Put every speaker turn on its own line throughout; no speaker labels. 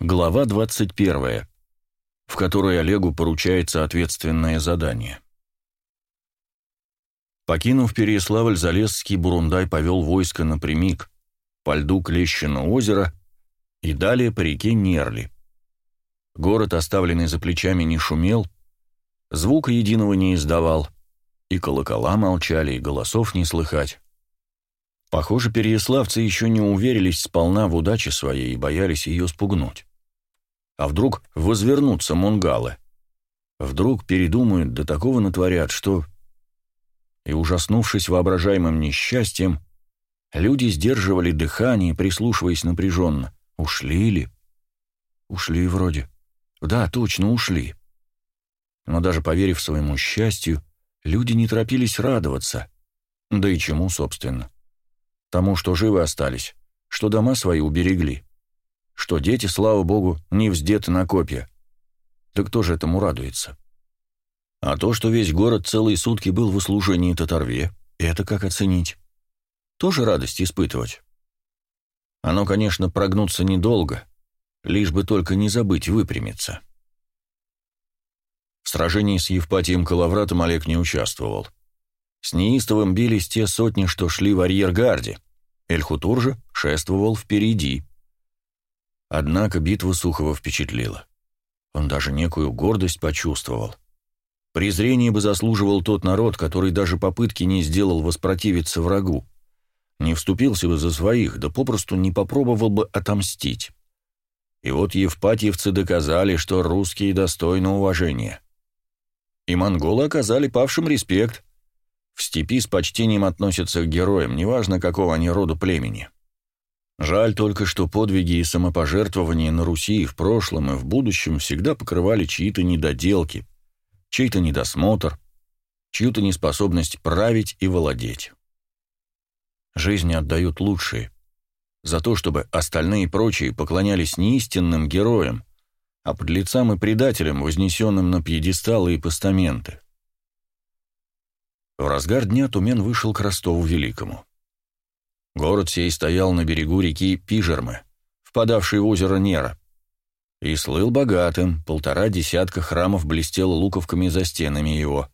Глава 21, в которой Олегу поручается ответственное задание. Покинув Переяславль-Залесский, Бурундай повел войско напрямик, по льду Клещино озера и далее по реке Нерли. Город, оставленный за плечами, не шумел, звука единого не издавал, и колокола молчали, и голосов не слыхать. Похоже, переяславцы еще не уверились сполна в удаче своей и боялись ее спугнуть. А вдруг возвернутся мунгалы? Вдруг передумают, до такого натворят, что... И, ужаснувшись воображаемым несчастьем, люди сдерживали дыхание, прислушиваясь напряженно. Ушли ли? Ушли вроде. Да, точно, ушли. Но даже поверив своему счастью, люди не торопились радоваться. Да и чему, собственно? Тому, что живы остались, что дома свои уберегли, что дети, слава богу, не вздеты на копья. Да кто же этому радуется? А то, что весь город целые сутки был в услужении Татарве, это как оценить? Тоже радость испытывать? Оно, конечно, прогнуться недолго, лишь бы только не забыть выпрямиться. В сражении с Евпатием Калавратом Олег не участвовал. С неистовым бились те сотни, что шли в арьергарде. Эльхутур же шествовал впереди. Однако битва Сухова впечатлила. Он даже некую гордость почувствовал. Презрение бы заслуживал тот народ, который даже попытки не сделал воспротивиться врагу. Не вступился бы за своих, да попросту не попробовал бы отомстить. И вот евпатьевцы доказали, что русские достойны уважения. И монголы оказали павшим респект. В степи с почтением относятся к героям, неважно, какого они роду племени. Жаль только, что подвиги и самопожертвования на Руси и в прошлом, и в будущем всегда покрывали чьи-то недоделки, чей-то недосмотр, чью-то неспособность править и владеть. Жизни отдают лучшие, за то, чтобы остальные прочие поклонялись не истинным героям, а подлецам и предателям, вознесенным на пьедесталы и постаменты. В разгар дня Тумен вышел к Ростову Великому. Город сей стоял на берегу реки Пижермы, впадавшей в озеро Нера, и слыл богатым, полтора десятка храмов блестело луковками за стенами его.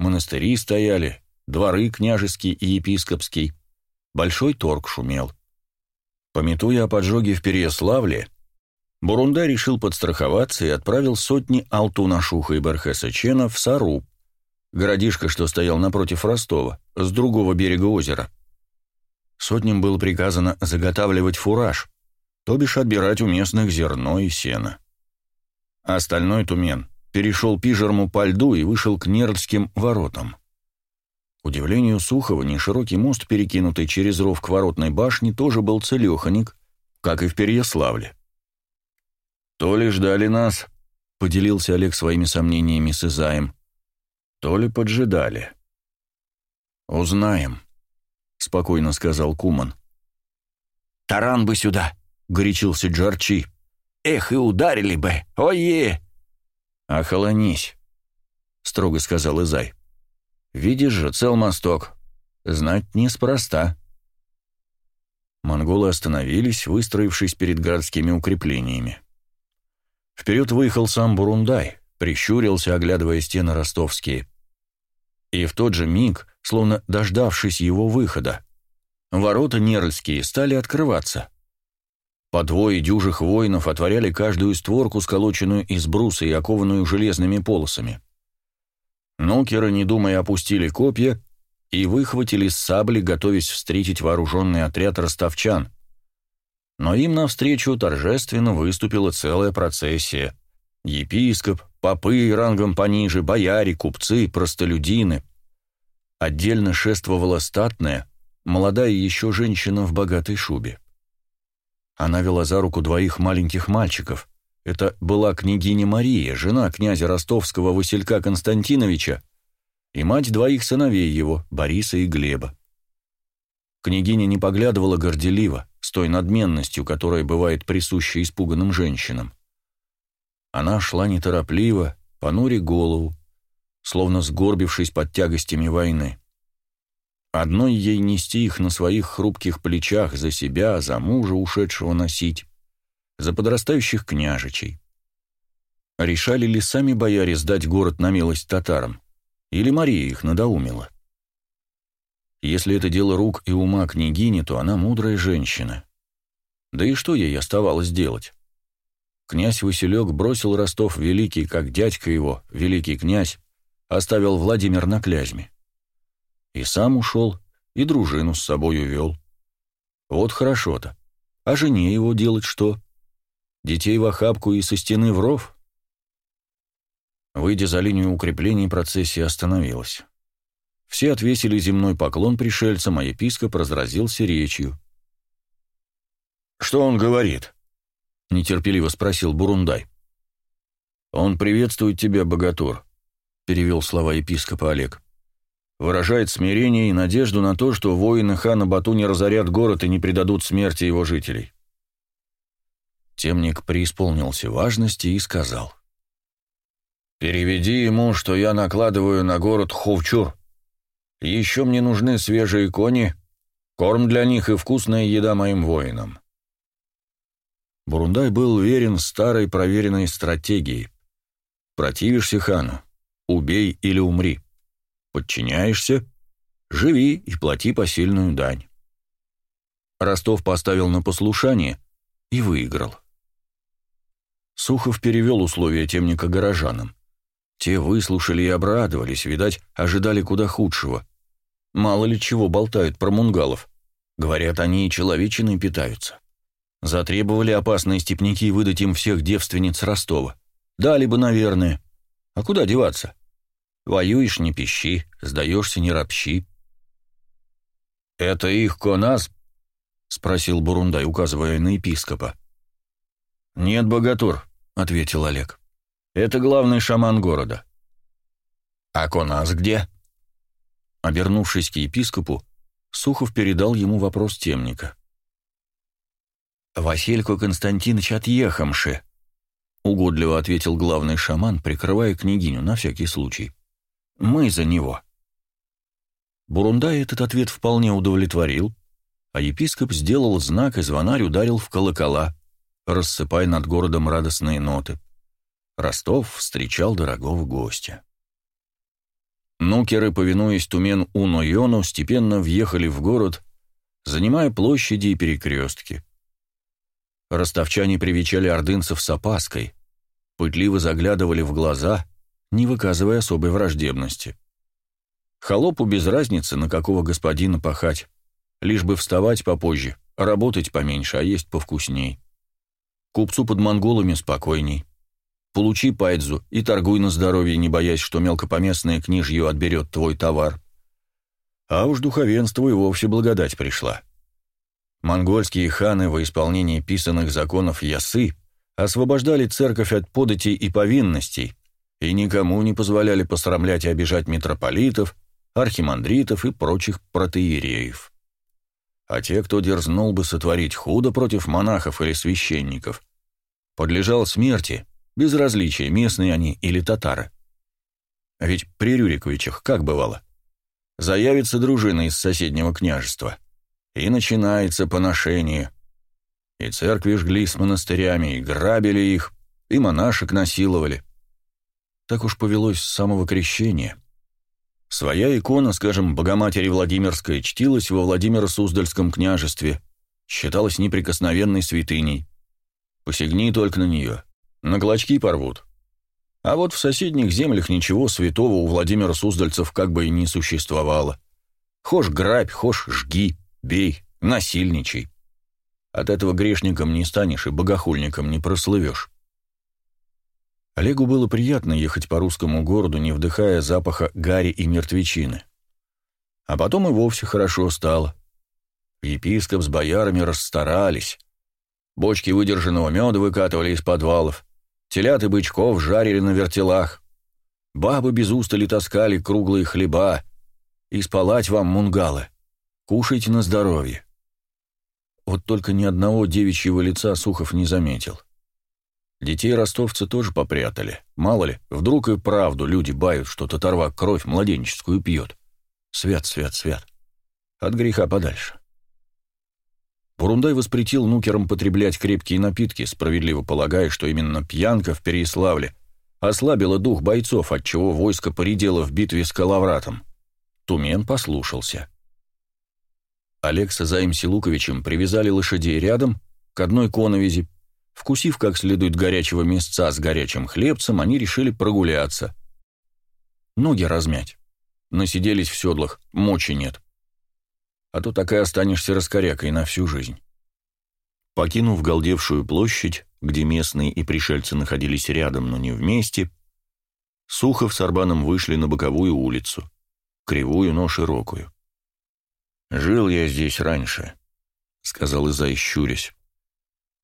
Монастыри стояли, дворы княжеский и епископский, большой торг шумел. Пометуя о поджоге в Переяславле, Бурунда решил подстраховаться и отправил сотни Алтуна-Шуха и Бархеса Чена в Сару, городишко, что стоял напротив Ростова, с другого берега озера. Сотням было приказано заготавливать фураж, то бишь отбирать у местных зерно и сено. Остальной Тумен перешел Пижерму по льду и вышел к Нерльским воротам. К удивлению Сухова, неширокий мост, перекинутый через ров к воротной башне, тоже был целеханик, как и в Переяславле. «То ли ждали нас», — поделился Олег своими сомнениями с Изаем, — «то ли поджидали». «Узнаем», — спокойно сказал Куман.
«Таран бы сюда», — горячился Джарчи. «Эх, и ударили бы! Ой-е!»
«Охолонись», — строго сказал Изай. «Видишь же, цел мосток. Знать неспроста». Монголы остановились, выстроившись перед городскими укреплениями. Вперед выехал сам Бурундай, прищурился, оглядывая стены ростовские. И в тот же миг, словно дождавшись его выхода, ворота Нерльские стали открываться. По двое дюжих воинов отворяли каждую створку, сколоченную из бруса и окованную железными полосами. Нокеры, не думая, опустили копья и выхватили сабли, готовясь встретить вооруженный отряд ростовчан, но им навстречу торжественно выступила целая процессия. Епископ, попы рангом пониже, бояре, купцы, простолюдины. Отдельно шествовала статная, молодая еще женщина в богатой шубе. Она вела за руку двоих маленьких мальчиков. Это была княгиня Мария, жена князя ростовского Василька Константиновича, и мать двоих сыновей его, Бориса и Глеба. Княгиня не поглядывала горделиво, с той надменностью, которая бывает присуща испуганным женщинам. Она шла неторопливо, понуря голову, словно сгорбившись под тягостями войны. Одной ей нести их на своих хрупких плечах за себя, за мужа, ушедшего носить, за подрастающих княжичей. Решали ли сами бояре сдать город на милость татарам, или Мария их надоумила? Если это дело рук и ума княгини, то она мудрая женщина. Да и что ей оставалось делать? Князь Василек бросил Ростов Великий, как дядька его, великий князь, оставил Владимир на Клязьме. И сам ушел, и дружину с собой увел. Вот хорошо-то. А жене его делать что? Детей в охапку и со стены в ров? Выйдя за линию укреплений, процессия остановилась. Все отвесили земной поклон пришельцам, а епископ разразился речью.
«Что он говорит?»
— нетерпеливо спросил Бурундай.
«Он приветствует тебя, богатур», — перевел слова епископа Олег. «Выражает смирение и надежду на то, что воины хана Бату не разорят город и не предадут смерти его жителей».
Темник преисполнился важности и сказал.
«Переведи ему, что я накладываю на город ховчур. Еще мне нужны свежие кони, корм для них и вкусная еда моим воинам».
Бурундай был верен старой проверенной стратегии. Противишься хану — убей или умри. Подчиняешься — живи и плати посильную дань. Ростов поставил на послушание и выиграл. Сухов перевел условия темника горожанам. Те выслушали и обрадовались, видать, ожидали куда худшего. Мало ли чего болтают про мунгалов. Говорят, они и человечиной питаются. Затребовали опасные степняки выдать им всех девственниц Ростова. Дали бы, наверное. А куда деваться? Воюешь — не пищи, сдаешься — не ропщи.
«Это их конас?»
— спросил Бурундай, указывая на епископа.
«Нет, богатур», — ответил Олег. «Это главный шаман города».
«А Конас где?» Обернувшись к епископу, Сухов передал ему вопрос темника. «Василько Константинович отъехамши», — угодливо ответил главный шаман, прикрывая княгиню на всякий случай. «Мы за него». Бурундай этот ответ вполне удовлетворил, а епископ сделал знак, и звонарь ударил в колокола рассыпая над городом радостные ноты. Ростов встречал дорогого гостя. Нукеры, повинуясь Тумен Уно-Йону, степенно въехали в город, занимая площади и перекрестки. Ростовчане привечали ордынцев с опаской, пытливо заглядывали в глаза, не выказывая особой враждебности. Холопу без разницы, на какого господина пахать, лишь бы вставать попозже, работать поменьше, а есть повкусней. Купцу под монголами спокойней. Получи пайдзу и торгуй на здоровье, не боясь, что мелкопоместное книжье отберет твой товар. А уж духовенству и вовсе благодать пришла. Монгольские ханы во исполнении писанных законов Ясы освобождали церковь от податей и повинностей и никому не позволяли посрамлять и обижать митрополитов, архимандритов и прочих протеереев а те, кто дерзнул бы сотворить худо против монахов или священников, подлежал смерти, без различия, местные они или татары. Ведь при Рюриковичах как бывало? Заявится дружина из соседнего княжества, и начинается поношение. И церкви жгли с монастырями, и грабили их, и монашек насиловали. Так уж повелось с самого крещения — Своя икона, скажем, Богоматери Владимирская, чтилась во Владимиро-Суздальском княжестве, считалась неприкосновенной святыней. Посягни только на нее. На клочки порвут. А вот в соседних землях ничего святого у Владимира Суздальцев как бы и не существовало. Хошь грабь, хошь жги, бей, насильничай. От этого грешником не станешь и богохульником не прослывешь. Олегу было приятно ехать по русскому городу, не вдыхая запаха гари и мертвечины. А потом и вовсе хорошо стало. Епископ с боярами расстарались. Бочки выдержанного меда выкатывали из подвалов, телят и бычков жарили на вертелах. Бабы без устали таскали круглые хлеба. И спалать вам, мунгалы. Кушайте на здоровье. Вот только ни одного девичьего лица Сухов не заметил. — Детей ростовцы тоже попрятали. Мало ли, вдруг и правду люди бают, что татарвак кровь младенческую пьет. Свят, свят, свят. От греха подальше. Бурундай воспретил нукерам потреблять крепкие напитки, справедливо полагая, что именно пьянка в Переяславле ослабила дух бойцов, отчего войско поредело в битве с Калавратом. Тумен послушался. Олег с Азаем Силуковичем привязали лошадей рядом, к одной коновизи. Вкусив как следует горячего мясца с горячим хлебцем, они решили прогуляться. Ноги размять. Насиделись в седлах, мочи нет. А то так и останешься раскорякой на всю жизнь. Покинув галдевшую площадь, где местные и пришельцы находились рядом, но не вместе, Сухов с Арбаном вышли на боковую улицу, кривую, но широкую. «Жил я здесь раньше», — сказал Изай, щурясь.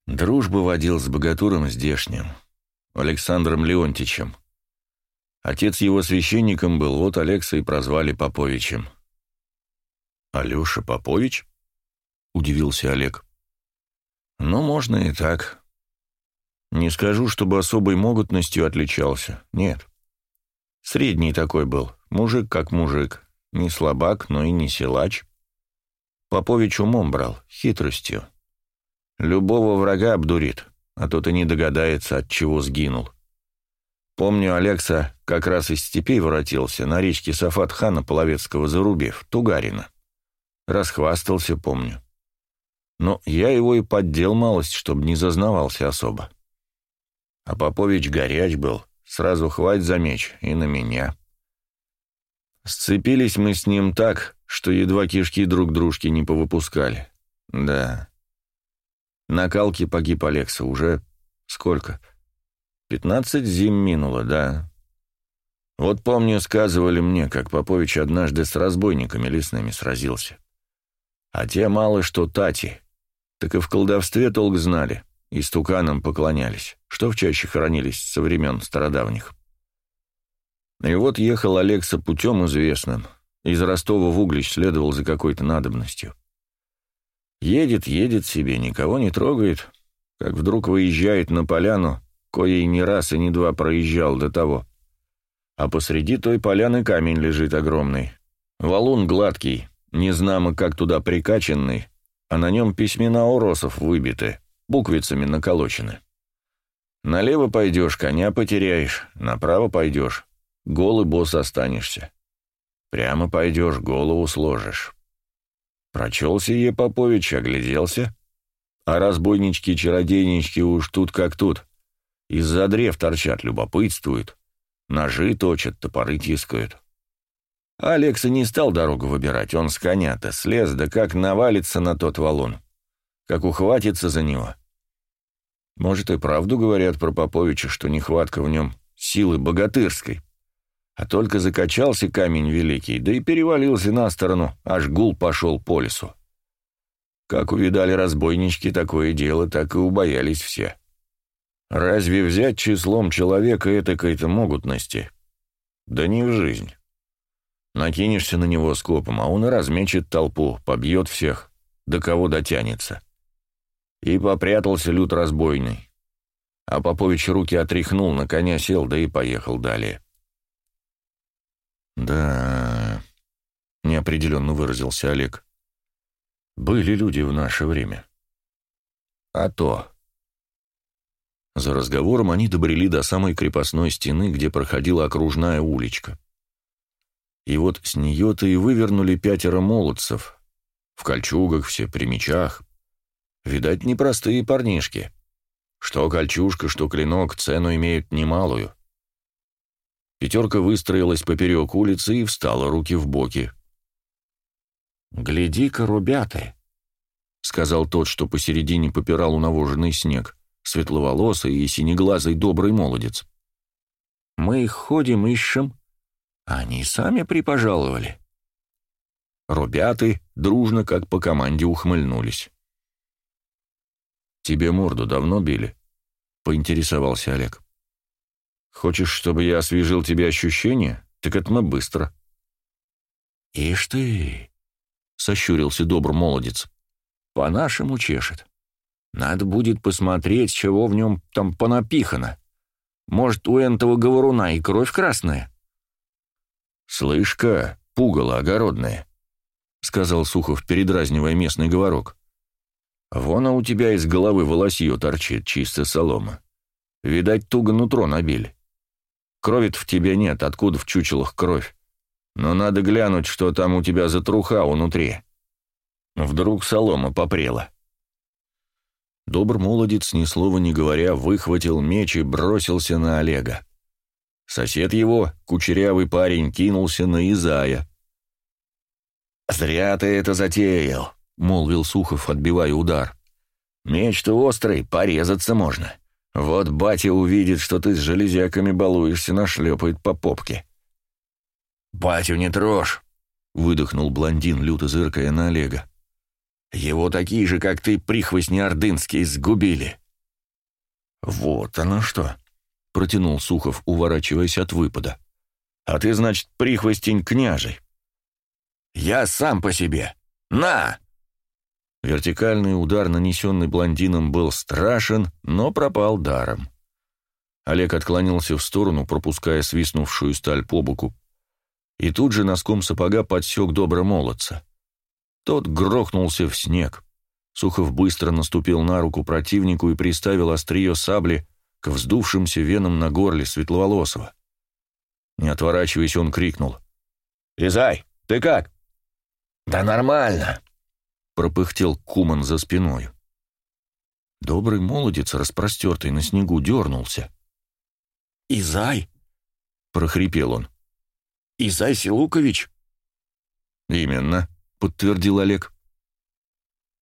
«Дружбу водил с богатуром здешним, Александром Леонтичем. Отец его священником был, вот Алекса и прозвали Поповичем». «Алеша Попович?» — удивился Олег. «Ну, можно и так. Не скажу, чтобы особой могутностью отличался. Нет. Средний такой был, мужик как мужик. Не слабак, но и не силач. Попович умом брал, хитростью. Любого врага обдурит, а тот и не догадается, от чего сгинул. Помню, Алекса как раз из степей воротился, на речке Сафат-хана Половецкого зарубив, Тугарина. Расхвастался, помню. Но я его и поддел малость, чтобы не зазнавался особо. А Попович горяч был, сразу хвать за меч и на меня. Сцепились мы с ним так, что едва кишки друг дружки не повыпускали. Да. На калке погиб Алекса уже сколько? Пятнадцать зим минуло, да. Вот помню, сказывали мне, как Попович однажды с разбойниками лесными сразился. А те мало что тати, так и в колдовстве толк знали, и стуканам поклонялись, что в чаще хоронились со времен стародавних. И вот ехал Алекса путем известным — из Ростова в Углич следовал за какой-то надобностью. Едет, едет себе, никого не трогает, как вдруг выезжает на поляну, коей ни раз и ни два проезжал до того. А посреди той поляны камень лежит огромный. Валун гладкий, незнамо как туда прикачанный, а на нем письмена уросов выбиты, буквицами наколочены. Налево пойдешь, коня потеряешь, направо пойдешь, голый босс останешься. Прямо пойдешь, голову сложишь. Прочел сие Попович, огляделся. А разбойнички-чародейнички уж тут как тут. Из-за древ торчат, любопытствуют. Ножи точат, топоры тискают. Алекса не стал дорогу выбирать, он с коня-то слез, да как навалится на тот валун. Как ухватится за него. Может, и правду говорят про Поповича, что нехватка в нем силы богатырской а только закачался камень великий, да и перевалился на сторону, аж гул пошел по лесу. Как увидали разбойнички такое дело, так и убоялись все. Разве взять числом человека этакой-то могутности? Да не в жизнь. Накинешься на него скопом, а он и размечет толпу, побьет всех, до кого дотянется. И попрятался люд разбойный. А Попович руки отряхнул, на коня сел, да и поехал далее. «Да...» — неопределенно выразился Олег. «Были люди в наше время». «А то...» За разговором они добрели до самой крепостной стены, где проходила окружная уличка. И вот с нее-то и вывернули пятеро молодцев. В кольчугах все, при мечах. Видать, непростые парнишки. Что кольчужка, что клинок цену имеют немалую. Пятерка выстроилась поперек улицы и встала руки в боки. «Гляди-ка, ребята!» — сказал тот, что посередине попирал унавоженный снег, светловолосый и синеглазый добрый молодец. «Мы их ходим, ищем, они сами припожаловали». Рубяты дружно, как по команде, ухмыльнулись. «Тебе морду давно били?» — поинтересовался Олег. Хочешь, чтобы я освежил тебе ощущения? Так это мы быстро». «Ишь ты!» — сощурился добр молодец. «По-нашему чешет. Надо будет посмотреть, чего в нем там понапихано. Может, у энтого говоруна и кровь красная?» «Слышь-ка, пугало огородное», — сказал Сухов, передразнивая местный говорок. Вон а у тебя из головы волосье торчит, чисто солома. Видать, туго нутро набили. Крови в тебе нет, откуда в чучелах кровь? Но надо глянуть, что там у тебя за труха внутри. Вдруг солома попрела. Добр молодец, ни слова не говоря, выхватил меч и бросился на Олега. Сосед его, кучерявый парень, кинулся на Изая. «Зря ты это затеял», — молвил Сухов, отбивая удар. «Меч-то острый, порезаться можно. Вот батя увидит, что ты с железяками балуешься, нашлепает по попке». «Батю не трожь», — выдохнул блондин, люто зыркая на Олега. «Его такие же, как ты, прихвостни ордынские, сгубили». «Вот оно что», — протянул Сухов, уворачиваясь от выпада. «А ты, значит, прихвостень княжий». «Я сам по себе. На!» Вертикальный удар, нанесенный блондином, был страшен, но пропал даром. Олег отклонился в сторону, пропуская свистнувшую сталь по боку, и тут же носком сапога подсек добро молодца. Тот грохнулся в снег. Сухов быстро наступил на руку противнику и приставил острие сабли к вздувшимся венам на горле Светловолосого. Не отворачиваясь, он крикнул. «Изай, ты как?» «Да нормально», — пропыхтел Куман за спиной. Добрый молодец, распростертый на снегу, дернулся. «Изай?» — прохрипел он. «Изай Силукович?» «Именно», — подтвердил Олег.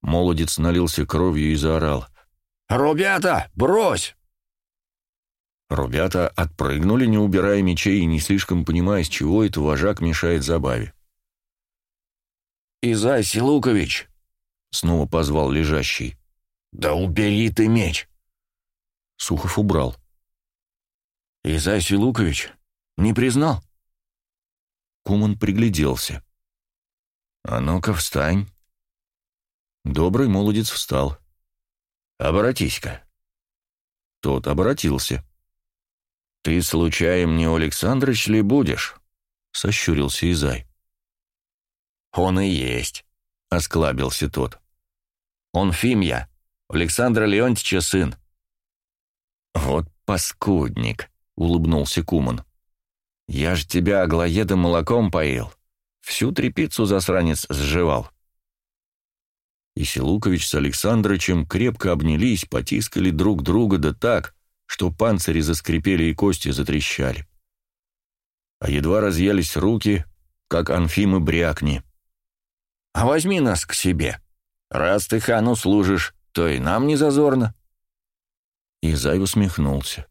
Молодец налился кровью и заорал. «Ребята, брось!» Ребята отпрыгнули, не убирая мечей и не слишком понимая, с чего это вожак мешает забаве. «Изай Силукович!» — снова позвал лежащий. «Да убери ты меч!» Сухов убрал. «Изай Силукович не признал?» Куман пригляделся. «А ну-ка, встань!» Добрый молодец встал. «Обратись-ка!» Тот обратился. «Ты, случаем, не Александрыч ли будешь?» — сощурился Изай. «Он и есть», — осклабился тот. «Он Фимья, Александра Леонтьевича сын». «Вот паскудник», — улыбнулся Куман. «Я ж тебя аглоедом молоком поил. Всю трепицу засранец сживал». И Силукович с Александрычем крепко обнялись, потискали друг друга да так, что панцири заскрипели и кости затрещали. А едва разъялись руки, как Анфимы брякни а возьми нас к себе. Раз ты хану служишь, то и нам не зазорно». Изай усмехнулся.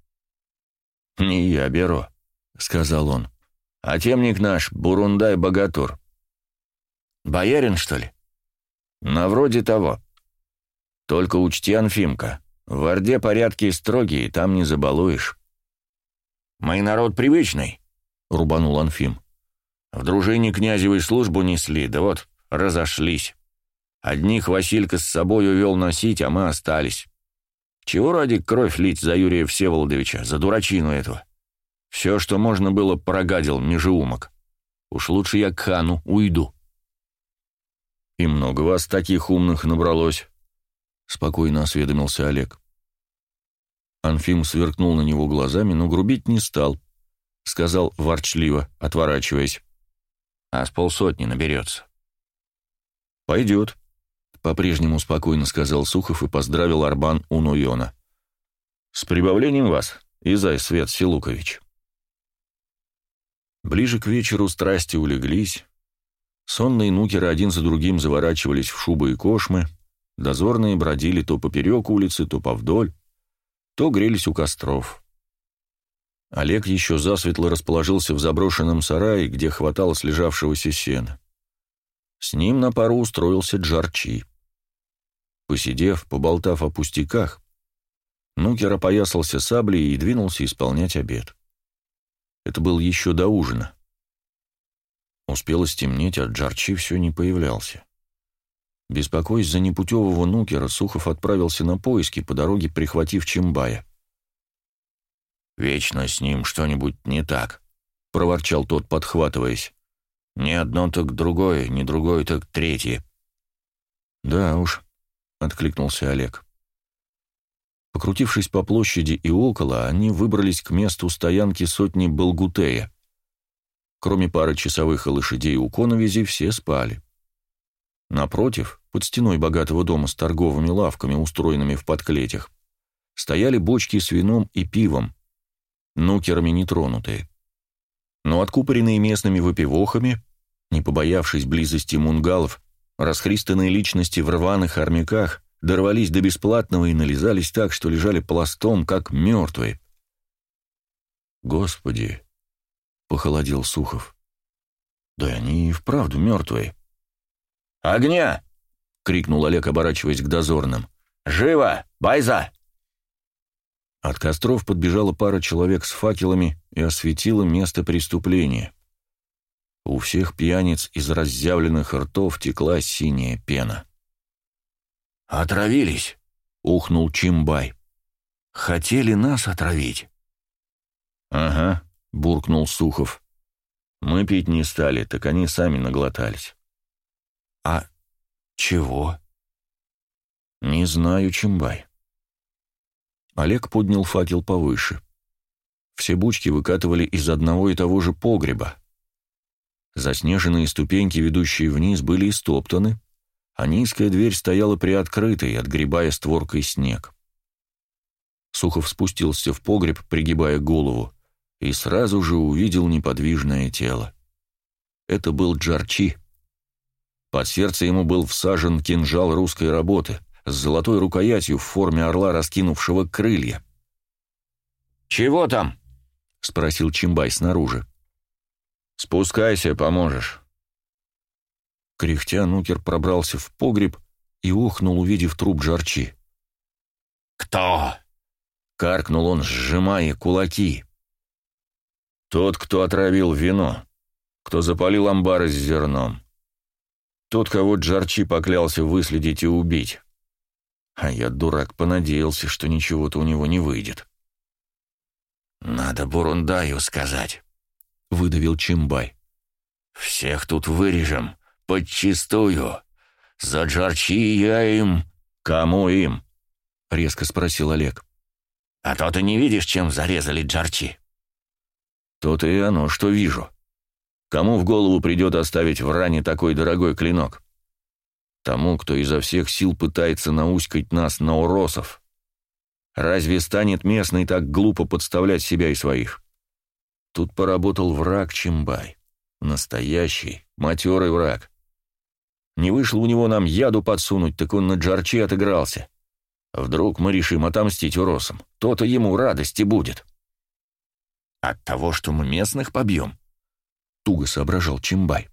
«Не я беру», — сказал он, — «а темник наш, Бурундай-богатур». «Боярин, что ли?» «На вроде того. Только учти, Анфимка, в Орде порядки строгие, там не забалуешь». «Мы народ привычный», — рубанул Анфим. «В дружине князевой службу несли, да вот разошлись. Одних Василька с собой увел носить, а мы остались. Чего ради кровь лить за Юрия Всеволодовича, за дурачину этого? Все, что можно было, прогадил межеумок. Уж лучше я к хану уйду. «И много вас таких умных набралось», — спокойно осведомился Олег. Анфим сверкнул на него глазами, но грубить не стал. Сказал ворчливо, отворачиваясь. «А с полсотни наберется». «Пойдет», — по-прежнему спокойно сказал Сухов и поздравил Арбан Унуйона. «С прибавлением вас, Изай Свет Силукович». Ближе к вечеру страсти улеглись, сонные нукеры один за другим заворачивались в шубы и кошмы, дозорные бродили то поперек улицы, то повдоль, то грелись у костров. Олег еще засветло расположился в заброшенном сарае, где хватало слежавшегося сена. С ним на пару устроился Джарчи. Посидев, поболтав о пустяках, Нукер опоясался саблей и двинулся исполнять обед. Это был еще до ужина. Успело стемнеть, а Джарчи все не появлялся. Беспокоясь за непутевого Нукера, Сухов отправился на поиски, по дороге прихватив Чимбая. «Вечно с ним что-нибудь не так», — проворчал тот, подхватываясь. Не одно, так другое, не другое, так третье. Да уж, — откликнулся Олег. Покрутившись по площади и около, они выбрались к месту стоянки сотни Болгутея. Кроме пары часовых и лошадей у коновизи, все спали. Напротив, под стеной богатого дома с торговыми лавками, устроенными в подклетях, стояли бочки с вином и пивом, нукерами нетронутые. Но откупоренные местными выпивохами, не побоявшись близости мунгалов, расхристанные личности в рваных армяках дорвались до бесплатного и нализались так, что лежали пластом, как мертвые. «Господи!» — похолодел Сухов. «Да они и вправду мертвые».
«Огня!» — крикнул Олег, оборачиваясь к дозорным. «Живо! Байза!»
От костров подбежала пара человек с факелами и осветила место преступления. У всех пьяниц из разъявленных ртов текла синяя пена.
«Отравились!» — ухнул Чимбай. «Хотели нас отравить».
«Ага», — буркнул Сухов. «Мы пить не стали, так они сами наглотались».
«А чего?»
«Не знаю, Чимбай». Олег поднял факел повыше. Все бучки выкатывали из одного и того же погреба. Заснеженные ступеньки, ведущие вниз, были истоптаны, а низкая дверь стояла приоткрытой, отгребая створкой снег. Сухов спустился в погреб, пригибая голову, и сразу же увидел неподвижное тело. Это был Джарчи. Под сердце ему был всажен кинжал русской работы с золотой рукоятью в форме орла, раскинувшего крылья.
«Чего там?»
— спросил Чимбай снаружи.
«Спускайся, поможешь».
Кряхтя, Нукер пробрался в погреб и ухнул, увидев труп Джарчи.
«Кто?»
— каркнул он, сжимая кулаки.
«Тот, кто отравил вино, кто запалил амбары с зерном. Тот, кого Джарчи поклялся выследить и убить. А я, дурак, понадеялся, что ничего-то у него не выйдет. «Надо Бурундаю сказать», — выдавил Чимбай. «Всех тут вырежем, подчистую. За Джарчи я им...»
«Кому им?» — резко спросил Олег.
«А то ты не видишь, чем зарезали Джарчи?»
«То-то и оно, что вижу. Кому в голову придет оставить в ране такой дорогой клинок?» Тому, кто изо всех сил пытается науськать нас на уросов. Разве станет местный так глупо подставлять себя и своих? Тут поработал враг Чимбай. Настоящий, матерый враг. Не вышло у него нам яду подсунуть, так он на Джарчи отыгрался. Вдруг мы решим отомстить уросам. То-то ему радости будет.
От того, что мы местных побьем?
Туго соображал Чимбай.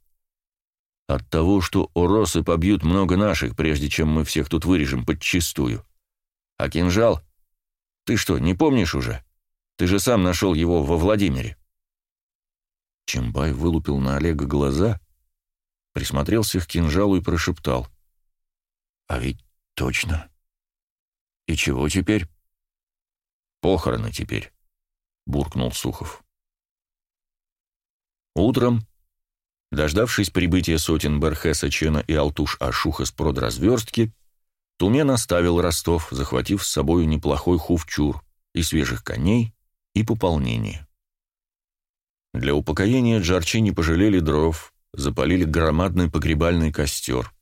От того, что уросы побьют много наших, прежде чем мы всех тут вырежем подчистую. А кинжал? Ты что, не помнишь уже? Ты же сам нашел его во Владимире. Чембай вылупил на Олега глаза, присмотрелся к кинжалу и прошептал. «А ведь точно. И чего теперь?» «Похороны теперь», — буркнул Сухов. Утром Дождавшись прибытия сотен Берхеса, Чена и Алтуш-Ашуха с продразверстки, Тумен оставил Ростов, захватив с собою неплохой хувчур и свежих коней, и пополнение. Для упокоения Джарчи не пожалели дров, запалили громадный погребальный костер.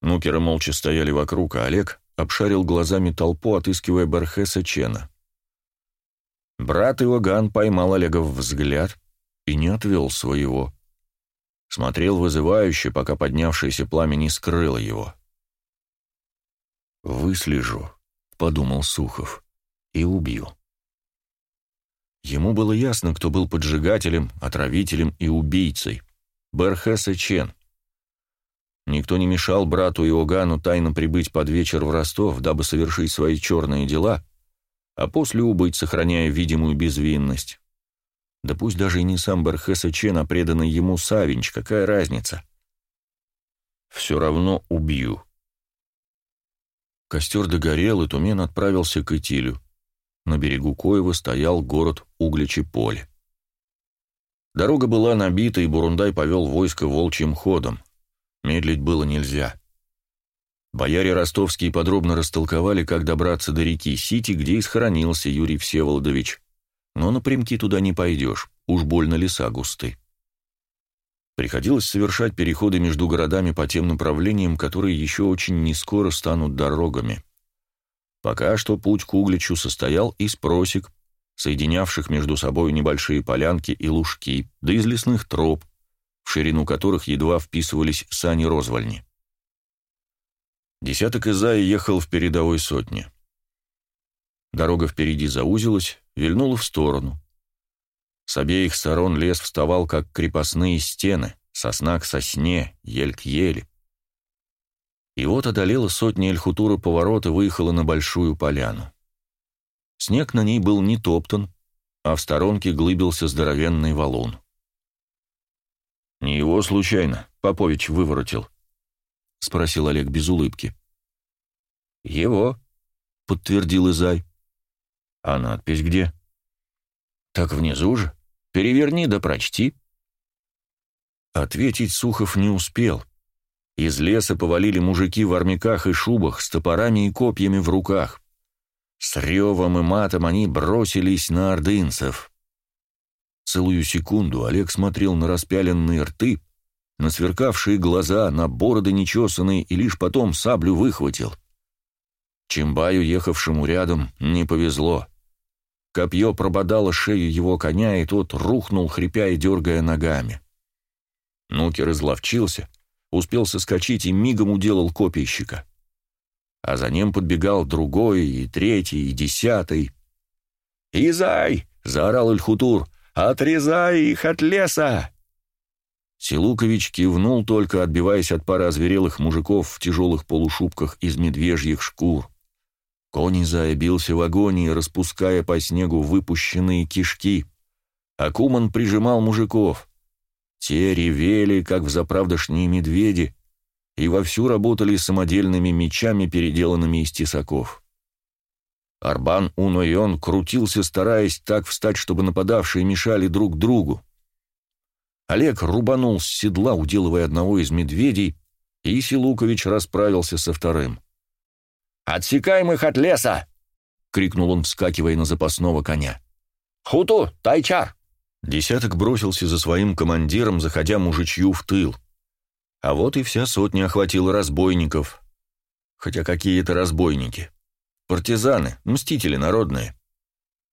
Нукеры молча стояли вокруг, а Олег обшарил глазами толпу, отыскивая Берхеса Чена. Брат Иоганн поймал Олега в взгляд и не отвел своего смотрел вызывающе, пока поднявшееся пламя не скрыло его. «Выслежу», — подумал Сухов, — «и убью». Ему было ясно, кто был поджигателем, отравителем и убийцей. Берхес и Чен. Никто не мешал брату Иоганну тайно прибыть под вечер в Ростов, дабы совершить свои черные дела, а после убыть, сохраняя видимую безвинность. Да пусть даже и не сам Бархеса Чен, а преданный ему Савинч, какая разница? Все равно убью. Костер догорел, и Тумен отправился к Итилю. На берегу Коева стоял город Угличи-Поле. Дорога была набита, и Бурундай повел войско волчьим ходом. Медлить было нельзя. Бояре ростовские подробно растолковали, как добраться до реки Сити, где и схоронился Юрий Всеволодович. Но напрямки туда не пойдешь, уж больно леса густы. Приходилось совершать переходы между городами по тем направлениям, которые еще очень нескоро станут дорогами. Пока что путь к Угличу состоял из просек, соединявших между собой небольшие полянки и лужки, да из лесных троп, в ширину которых едва вписывались сани-розвальни. Десяток Изаи ехал в передовой сотне. Дорога впереди заузилась, вильнула в сторону. С обеих сторон лес вставал, как крепостные стены, сосна к сосне, ель к ели. И вот одолела сотня Эльхутура поворота, выехала на большую поляну. Снег на ней был не топтан, а в сторонке глыбился здоровенный валун. «Не его случайно Попович выворотил?» — спросил Олег без улыбки. «Его», — подтвердил Изай. «А надпись где?» «Так внизу же. Переверни да прочти». Ответить Сухов не успел. Из леса повалили мужики в армяках и шубах, с топорами и копьями в руках. С ревом и матом они бросились на ордынцев. Целую секунду Олег смотрел на распяленные рты, на сверкавшие глаза, на бороды нечесанные, и лишь потом саблю выхватил. Чимбаю, ехавшему рядом, не повезло. Копье прободало шею его коня, и тот рухнул, хрипя и дергая ногами. Нукер изловчился, успел соскочить и мигом уделал копейщика. А за ним подбегал другой, и третий, и десятый. «Изай!» — заорал Ильхутур. «Отрезай их от леса!» Силукович кивнул только, отбиваясь от пары озверелых мужиков в тяжелых полушубках из медвежьих шкур. Конь бился в агонии, распуская по снегу выпущенные кишки. Акуман прижимал мужиков. Те ревели, как взаправдошние медведи, и вовсю работали самодельными мечами, переделанными из тесаков. Арбан Унойон крутился, стараясь так встать, чтобы нападавшие мешали друг другу. Олег рубанул с седла, уделывая одного из медведей, и Силукович расправился со вторым. «Отсекаем их от леса!» — крикнул он, вскакивая на запасного коня. «Хуту, тайчар!» Десяток бросился за своим командиром, заходя мужичью в тыл. А вот и вся сотня охватила разбойников. Хотя какие это разбойники? Партизаны, мстители народные.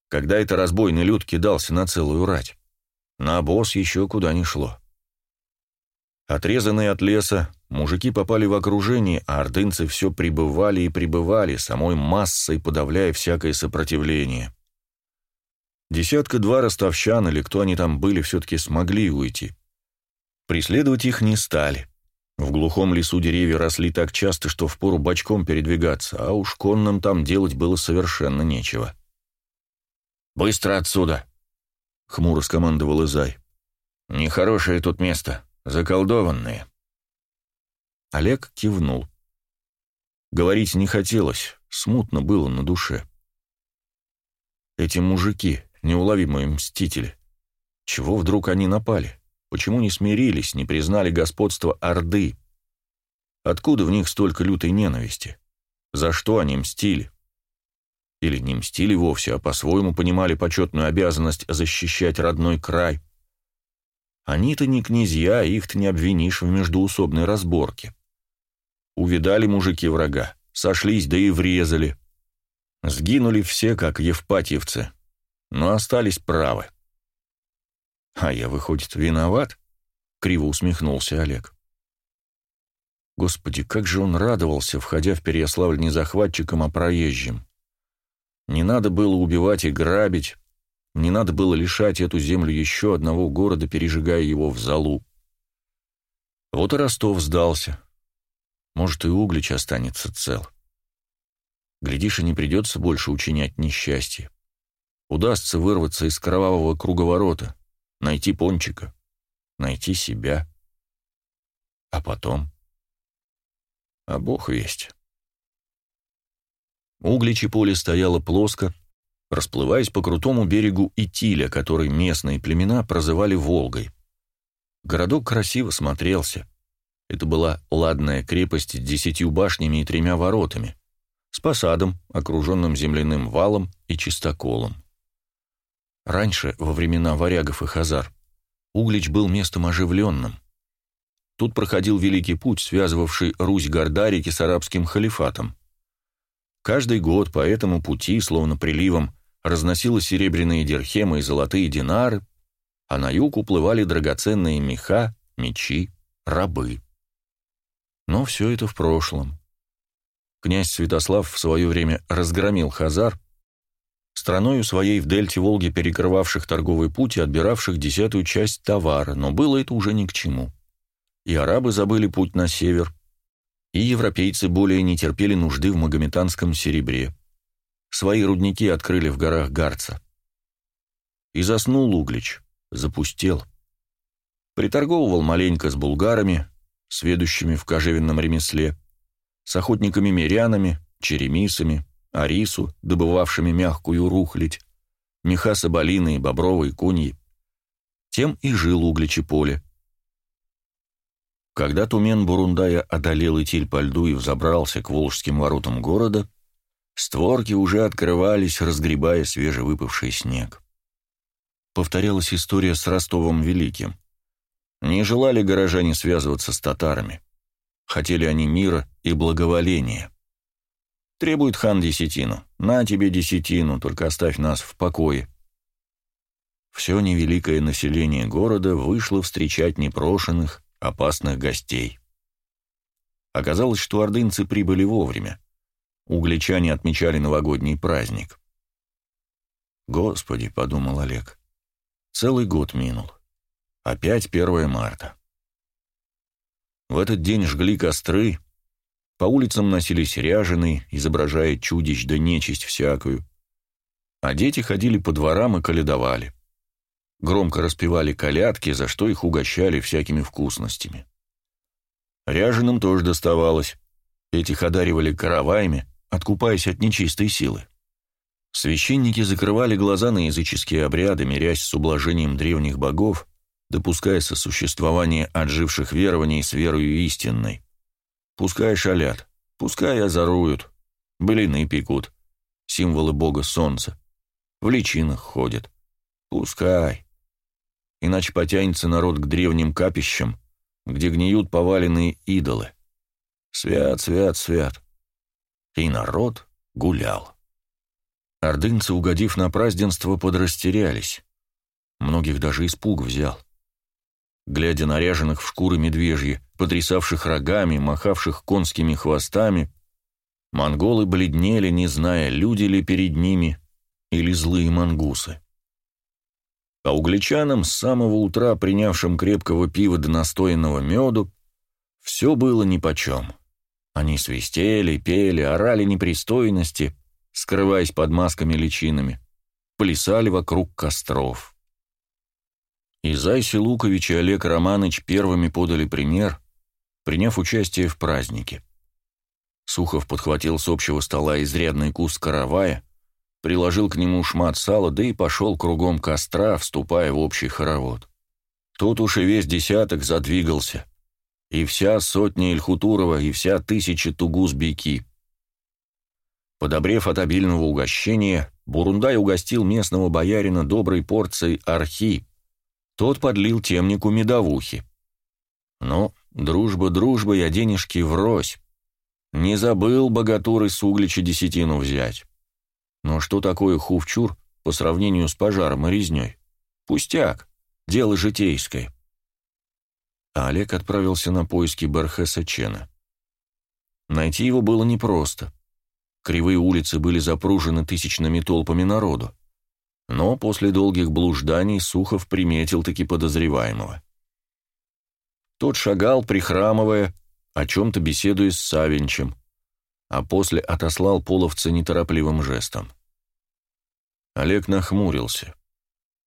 Когда это разбойный люд кидался на целую рать? На обоз еще куда ни шло. Отрезанные от леса, мужики попали в окружение, а ордынцы все прибывали и прибывали, самой массой подавляя всякое сопротивление. Десятка-два ростовщан, или кто они там были, все-таки смогли уйти. Преследовать их не стали. В глухом лесу деревья росли так часто, что впору бочком передвигаться, а уж конным там делать было совершенно нечего. «Быстро отсюда!» — хмуро скомандовал Изай. «Нехорошее тут место, заколдованное». Олег кивнул. Говорить не хотелось, смутно было на душе. Эти мужики, неуловимые мстители. Чего вдруг они напали? Почему не смирились, не признали господство Орды? Откуда в них столько лютой ненависти? За что они мстили? Или не мстили вовсе, а по-своему понимали почетную обязанность защищать родной край? Они-то не князья, их-то не обвинишь в междуусобной разборке. Увидали мужики врага, сошлись, да и врезали. Сгинули все, как евпатьевцы, но остались правы. «А я, выходит, виноват?» — криво усмехнулся Олег. Господи, как же он радовался, входя в Переяславль не захватчиком, а проезжим. Не надо было убивать и грабить, не надо было лишать эту землю еще одного города, пережигая его в залу. Вот и Ростов сдался. Может, и Углич останется цел. Глядишь, и не придется больше учинять несчастье. Удастся вырваться из кровавого круговорота, найти пончика, найти себя. А потом... А бог весть. Угличи поле стояло плоско, расплываясь по крутому берегу Итиля, который местные племена прозывали Волгой. Городок красиво смотрелся. Это была ладная крепость с десятью башнями и тремя воротами, с посадом, окруженным земляным валом и чистоколом. Раньше, во времена варягов и хазар, Углич был местом оживленным. Тут проходил Великий Путь, связывавший Русь-Гордарики с арабским халифатом. Каждый год по этому пути, словно приливом, разносило серебряные дирхемы и золотые динары, а на юг уплывали драгоценные меха, мечи, рабы. Но все это в прошлом. Князь Святослав в свое время разгромил Хазар, страною своей в дельте Волги перекрывавших торговый путь и отбиравших десятую часть товара, но было это уже ни к чему. И арабы забыли путь на север, и европейцы более не терпели нужды в магометанском серебре. Свои рудники открыли в горах Гарца. И заснул Углич, запустел. Приторговывал маленько с булгарами, сведущими в кожевенном ремесле, с охотниками-мирянами, черемисами, арису, добывавшими мягкую рухлядь, меха соболины и бобровые куньи. Тем и жил Угличи поле. Когда тумен Бурундая одолел Итиль по льду и взобрался к волжским воротам города, створки уже открывались, разгребая свежевыпавший снег. Повторялась история с Ростовом Великим. Не желали горожане связываться с татарами. Хотели они мира и благоволения. Требует хан десятину. На тебе десятину, только оставь нас в покое. Все невеликое население города вышло встречать непрошенных, опасных гостей. Оказалось, что ордынцы прибыли вовремя. Угличане отмечали новогодний праздник. «Господи», — подумал Олег, — «целый год минул. Опять 1 марта». В этот день жгли костры, по улицам носились ряженые, изображая чудищ да нечисть всякую. А дети ходили по дворам и каледовали. Громко распевали колядки, за что их угощали всякими вкусностями. Ряженым тоже доставалось. Этих одаривали караваями, откупаясь от нечистой силы. Священники закрывали глаза на языческие обряды, мирясь с ублажением древних богов, допуская сосуществование отживших верований с верою истинной. Пускай шалят, пускай озоруют, блины пекут, символы бога солнца, в личинах ходят. Пускай иначе потянется народ к древним капищам, где гниют поваленные идолы. Свят, свят, свят. И народ гулял. Ордынцы, угодив на празднество, подрастерялись. Многих даже испуг взял. Глядя на ряженых в шкуры медвежьи, потрясавших рогами, махавших конскими хвостами, монголы бледнели, не зная, люди ли перед ними или злые мангусы. А угличанам, с самого утра принявшим крепкого пива до настоянного меду, все было нипочем. Они свистели, пели, орали непристойности, скрываясь под масками-личинами, плясали вокруг костров. И Зайси Лукович и Олег Романыч первыми подали пример, приняв участие в празднике. Сухов подхватил с общего стола изрядный кус каравая, приложил к нему шмат сала, да и пошел кругом костра, вступая в общий хоровод. Тут уж и весь десяток задвигался. И вся сотня Ильхутурова, и вся тысяча тугуз-беки. Подобрев от обильного угощения, Бурундай угостил местного боярина доброй порцией архи. Тот подлил темнику медовухи. Ну, дружба дружба, я денежки врозь. Не забыл богатур из Углича десятину взять. Но что такое хувчур по сравнению с пожаром и резней? Пустяк, дело житейское. А Олег отправился на поиски Бархеса Чена. Найти его было непросто. Кривые улицы были запружены тысячными толпами народу. Но после долгих блужданий Сухов приметил-таки подозреваемого. Тот шагал, прихрамывая, о чем-то беседуя с Савинчем, а после отослал половца неторопливым жестом. Олег нахмурился.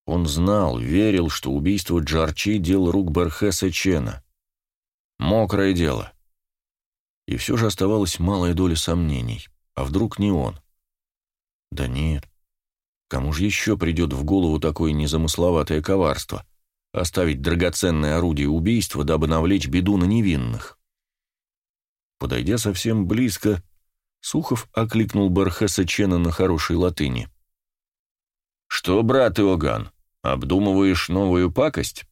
Он знал, верил, что убийство Джарчи – дело рук Бархеса Чена. Мокрое дело. И все же оставалась малая доля сомнений. А вдруг не он? Да нет. Кому же еще придет в голову такое незамысловатое коварство? оставить драгоценное орудие убийства, дабы навлечь беду на невинных. Подойдя совсем близко, Сухов окликнул Бархеса Чена на хорошей латыни. «Что, брат Иоганн, обдумываешь новую пакость?»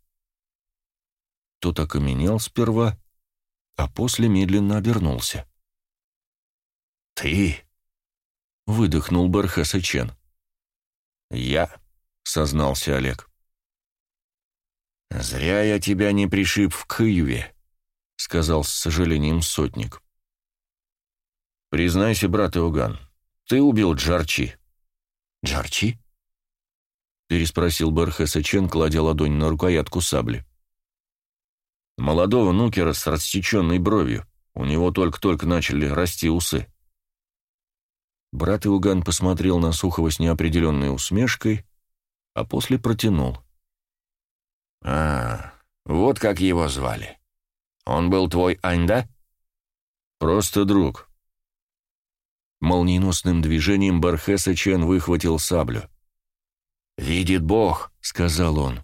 Тот окаменел сперва, а после медленно обернулся. «Ты?» — выдохнул Бархеса Чен. «Я», — сознался Олег. «Зря я тебя не пришиб в Киеве», — сказал с сожалением сотник. «Признайся, брат Иоганн, ты убил Джарчи». «Джарчи?» — переспросил Бархеса Чен, кладя ладонь на рукоятку сабли. «Молодого нукера с рассеченной бровью. У него только-только начали расти усы». Брат Иоганн посмотрел на Сухова с неопределенной усмешкой, а после протянул. «А, вот как его звали. Он был твой Ань, да?» «Просто друг». Молниеносным движением Бархеса Чен выхватил саблю. «Видит Бог», — сказал он.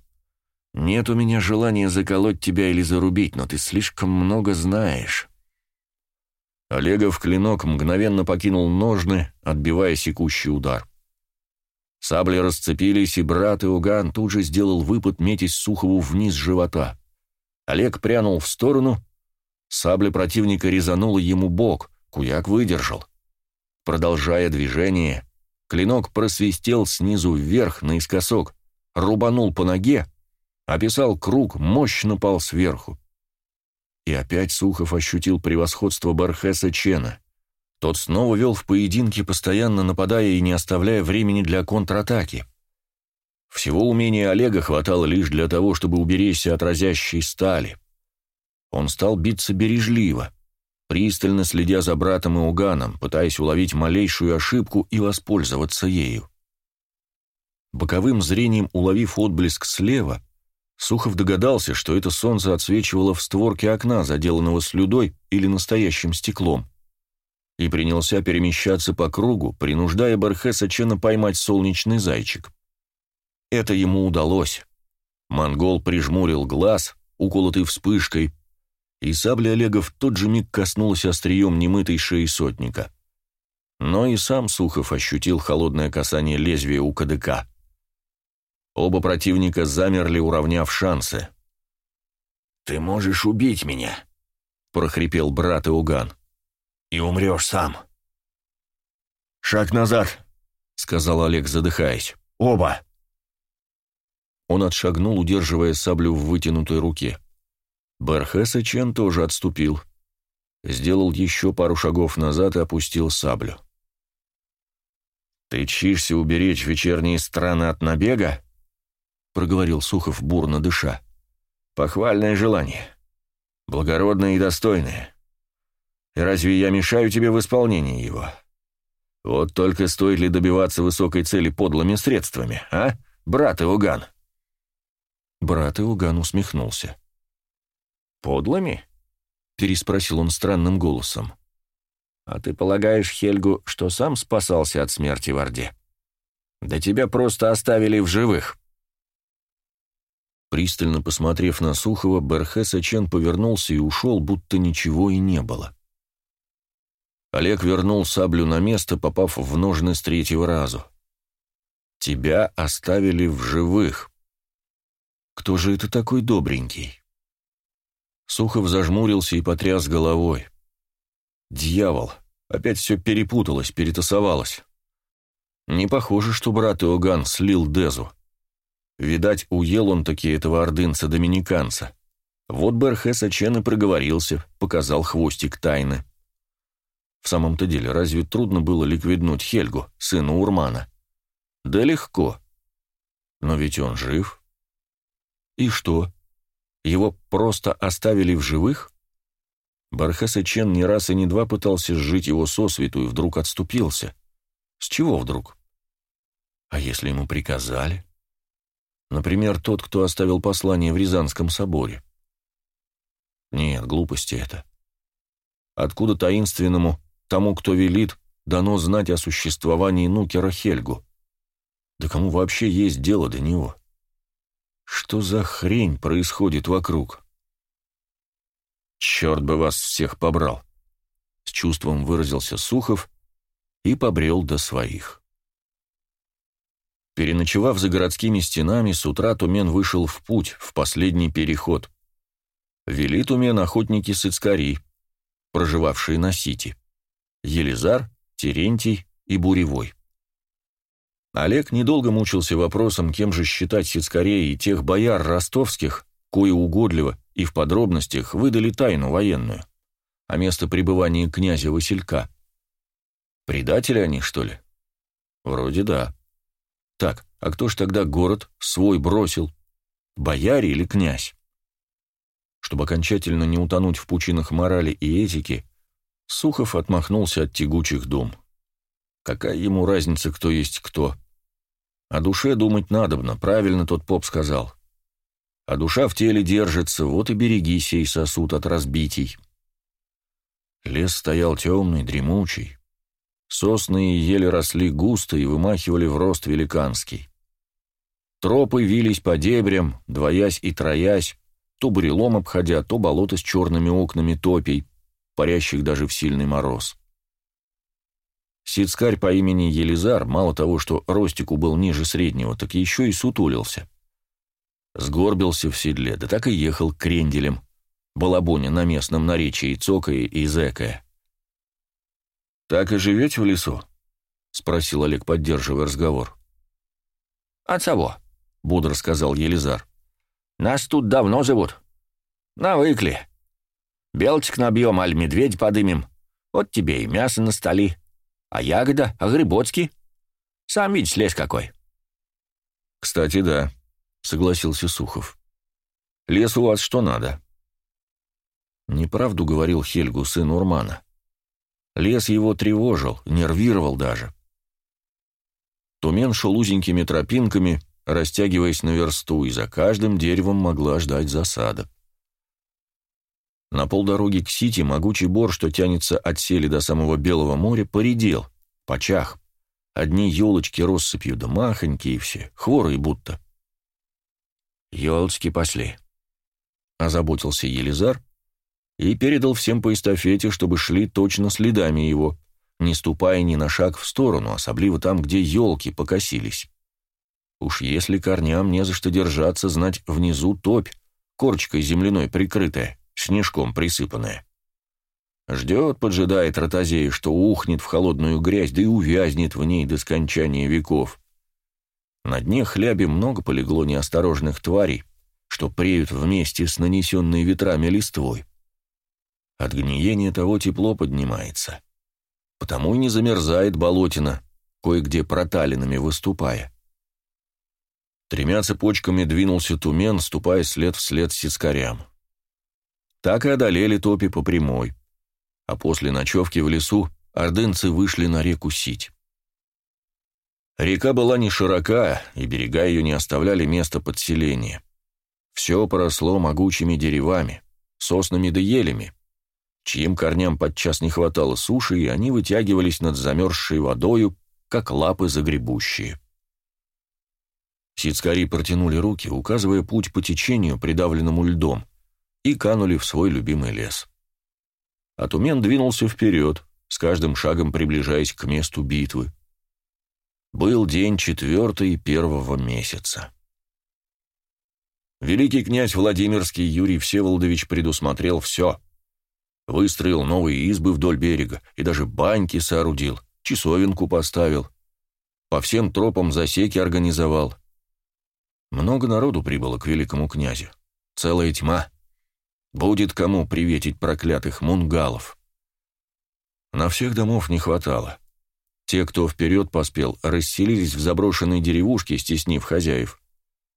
«Нет у меня желания заколоть тебя или зарубить, но ты слишком много знаешь». Олегов клинок мгновенно покинул ножны, отбивая секущий удар. Сабли расцепились, и брат Иоганн тут же сделал выпад, метясь Сухову вниз живота. Олег прянул в сторону, сабля противника резанула ему бок, куяк выдержал. Продолжая движение, клинок просвистел снизу вверх наискосок, рубанул по ноге, описал круг, мощно пал сверху. И опять Сухов ощутил превосходство Бархеса Чена. Тот снова вел в поединке, постоянно нападая и не оставляя времени для контратаки. Всего умения Олега хватало лишь для того, чтобы уберечься от разящей стали. Он стал биться бережливо, пристально следя за братом и уганом, пытаясь уловить малейшую ошибку и воспользоваться ею. Боковым зрением уловив отблеск слева, Сухов догадался, что это солнце отсвечивало в створке окна, заделанного слюдой или настоящим стеклом и принялся перемещаться по кругу, принуждая Бархеса Чена поймать солнечный зайчик. Это ему удалось. Монгол прижмурил глаз, уколотый вспышкой, и сабля Олега в тот же миг коснулась острием немытой шеи сотника. Но и сам Сухов ощутил холодное касание лезвия у КДК. Оба противника замерли, уравняв шансы. «Ты можешь убить меня», — прохрипел брат Иуган и умрешь сам». «Шаг назад», — сказал Олег, задыхаясь. «Оба!» Он отшагнул, удерживая саблю в вытянутой руке. Бархеса Чен тоже отступил. Сделал еще пару шагов назад и опустил саблю. «Ты чишься уберечь вечерние страны от набега?» — проговорил Сухов, бурно дыша. «Похвальное желание. Благородное и достойное. И разве я мешаю тебе в исполнении его? Вот только стоит ли добиваться высокой цели подлыми средствами, а, брат Иоганн?» Брат Иоганн усмехнулся. «Подлыми?» — переспросил он странным голосом. «А ты полагаешь, Хельгу, что сам спасался от смерти в Орде? Да тебя просто оставили в живых». Пристально посмотрев на Сухова, Берхеса Чен повернулся и ушел, будто ничего и не было. Олег вернул саблю на место, попав в ножны с третьего разу. «Тебя оставили в живых. Кто же это такой добренький?» Сухов зажмурился и потряс головой. «Дьявол! Опять все перепуталось, перетасовалось. Не похоже, что брат Иоганн слил Дезу. Видать, уел он таки этого ордынца-доминиканца. Вот Берхес Ачен и проговорился, показал хвостик тайны. В самом-то деле, разве трудно было ликвиднуть Хельгу, сына Урмана? Да легко. Но ведь он жив. И что? Его просто оставили в живых? Бархаса Чен не раз и не два пытался сжить его сосвету и вдруг отступился. С чего вдруг? А если ему приказали? Например, тот, кто оставил послание в Рязанском соборе. Нет, глупости это. Откуда таинственному Тому, кто велит, дано знать о существовании Нукера Хельгу. Да кому вообще есть дело до него? Что за хрень происходит вокруг? Черт бы вас всех побрал! С чувством выразился Сухов и побрел до своих. Переночевав за городскими стенами, с утра Тумен вышел в путь, в последний переход. Вели Тумен охотники-сыцкари, проживавшие на Сити. Елизар, Терентий и Буревой. Олег недолго мучился вопросом, кем же считать сицкарей и тех бояр ростовских, кое угодливо и в подробностях выдали тайну военную, а место пребывания князя Василька. Предатели они, что ли? Вроде да. Так, а кто ж тогда город свой бросил? Бояре или князь? Чтобы окончательно не утонуть в пучинах морали и этики, Сухов отмахнулся от тягучих дум. Какая ему разница, кто есть кто? О душе думать надобно, правильно тот поп сказал. А душа в теле держится, вот и береги сей сосуд от разбитий. Лес стоял темный, дремучий. Сосны и ели росли густо и вымахивали в рост великанский. Тропы вились по дебрям, двоясь и троясь, то бурелом обходя, то болото с черными окнами топей, парящих даже в сильный мороз. Сицкарь по имени Елизар, мало того, что ростику был ниже среднего, так еще и сутулился. Сгорбился в седле, да так и ехал кренделем, балабоня на местном наречии цокая и зэкая. «Так и живете в лесу?» — спросил Олег, поддерживая разговор.
«От того», — бодро сказал Елизар. «Нас тут давно живут. Навыкли. Белчик набьем, аль медведь подымем. Вот тебе и мясо на столе. А ягода, а грибочки. Сам видишь, лес какой».
«Кстати, да», — согласился Сухов. «Лес у вас что надо». Неправду говорил Хельгу, сын Урмана. Лес его тревожил, нервировал даже. Тумен шел узенькими тропинками, растягиваясь на версту, и за каждым деревом могла ждать засада. На полдороги к Сити могучий бор, что тянется от сели до самого Белого моря, поредел, почах. Одни елочки россыпью, да махонькие все, хворые будто. «Елочки пошли», — озаботился Елизар, и передал всем по эстафете, чтобы шли точно следами его, не ступая ни на шаг в сторону, особливо там, где елки покосились. Уж если корням не за что держаться, знать внизу топь, корочкой земляной прикрытая, снежком присыпанная. Ждет, поджидает ротозея, что ухнет в холодную грязь, да и увязнет в ней до скончания веков. На дне хляби много полегло неосторожных тварей, что преют вместе с нанесенной ветрами листвой. От гниения того тепло поднимается. Потому и не замерзает болотина, кое-где проталинами выступая. Тремя цепочками двинулся тумен, ступая след вслед сискарям. Так и одолели топи по прямой. А после ночевки в лесу ордынцы вышли на реку Сить. Река была не широка, и берега ее не оставляли места подселения. Все поросло могучими деревами, соснами да елями, чьим корням подчас не хватало суши, и они вытягивались над замерзшей водою, как лапы загребущие. Сицкари протянули руки, указывая путь по течению, придавленному льдом, и канули в свой любимый лес. А Тумен двинулся вперед, с каждым шагом приближаясь к месту битвы. Был день четвертый первого месяца. Великий князь Владимирский Юрий Всеволодович предусмотрел все — Выстроил новые избы вдоль берега и даже баньки соорудил, часовенку поставил. По всем тропам засеки организовал. Много народу прибыло к великому князю. Целая тьма. Будет кому приветить проклятых мунгалов. На всех домов не хватало. Те, кто вперед поспел, расселились в заброшенные деревушки, стеснив хозяев.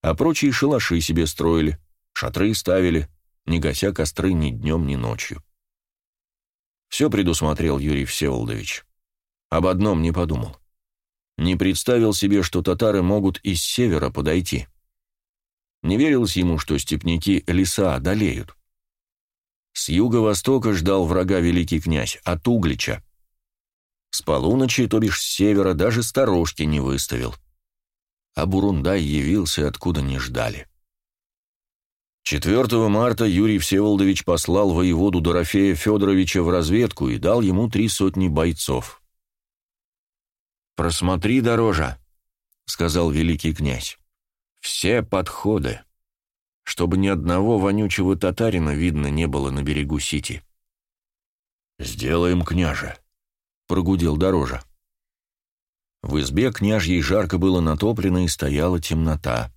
А прочие шалаши себе строили, шатры ставили, не гася костры ни днем, ни ночью. Все предусмотрел Юрий Всеволодович. Об одном не подумал. Не представил себе, что татары могут из севера подойти. Не верилось ему, что степняки леса одолеют. С юго-востока ждал врага великий князь, от Углича. С полуночи, то бишь с севера, даже сторожки не выставил. А Бурундай явился, откуда не ждали. 4 марта Юрий Всеволодович послал воеводу Дорофея Федоровича в разведку и дал ему три сотни бойцов.
«Просмотри, дорожа», — сказал великий князь, — «все подходы, чтобы ни одного вонючего татарина видно не было на берегу Сити».
«Сделаем, княже», — прогудел дорожа. В избе княжьей жарко было натоплено и стояла темнота.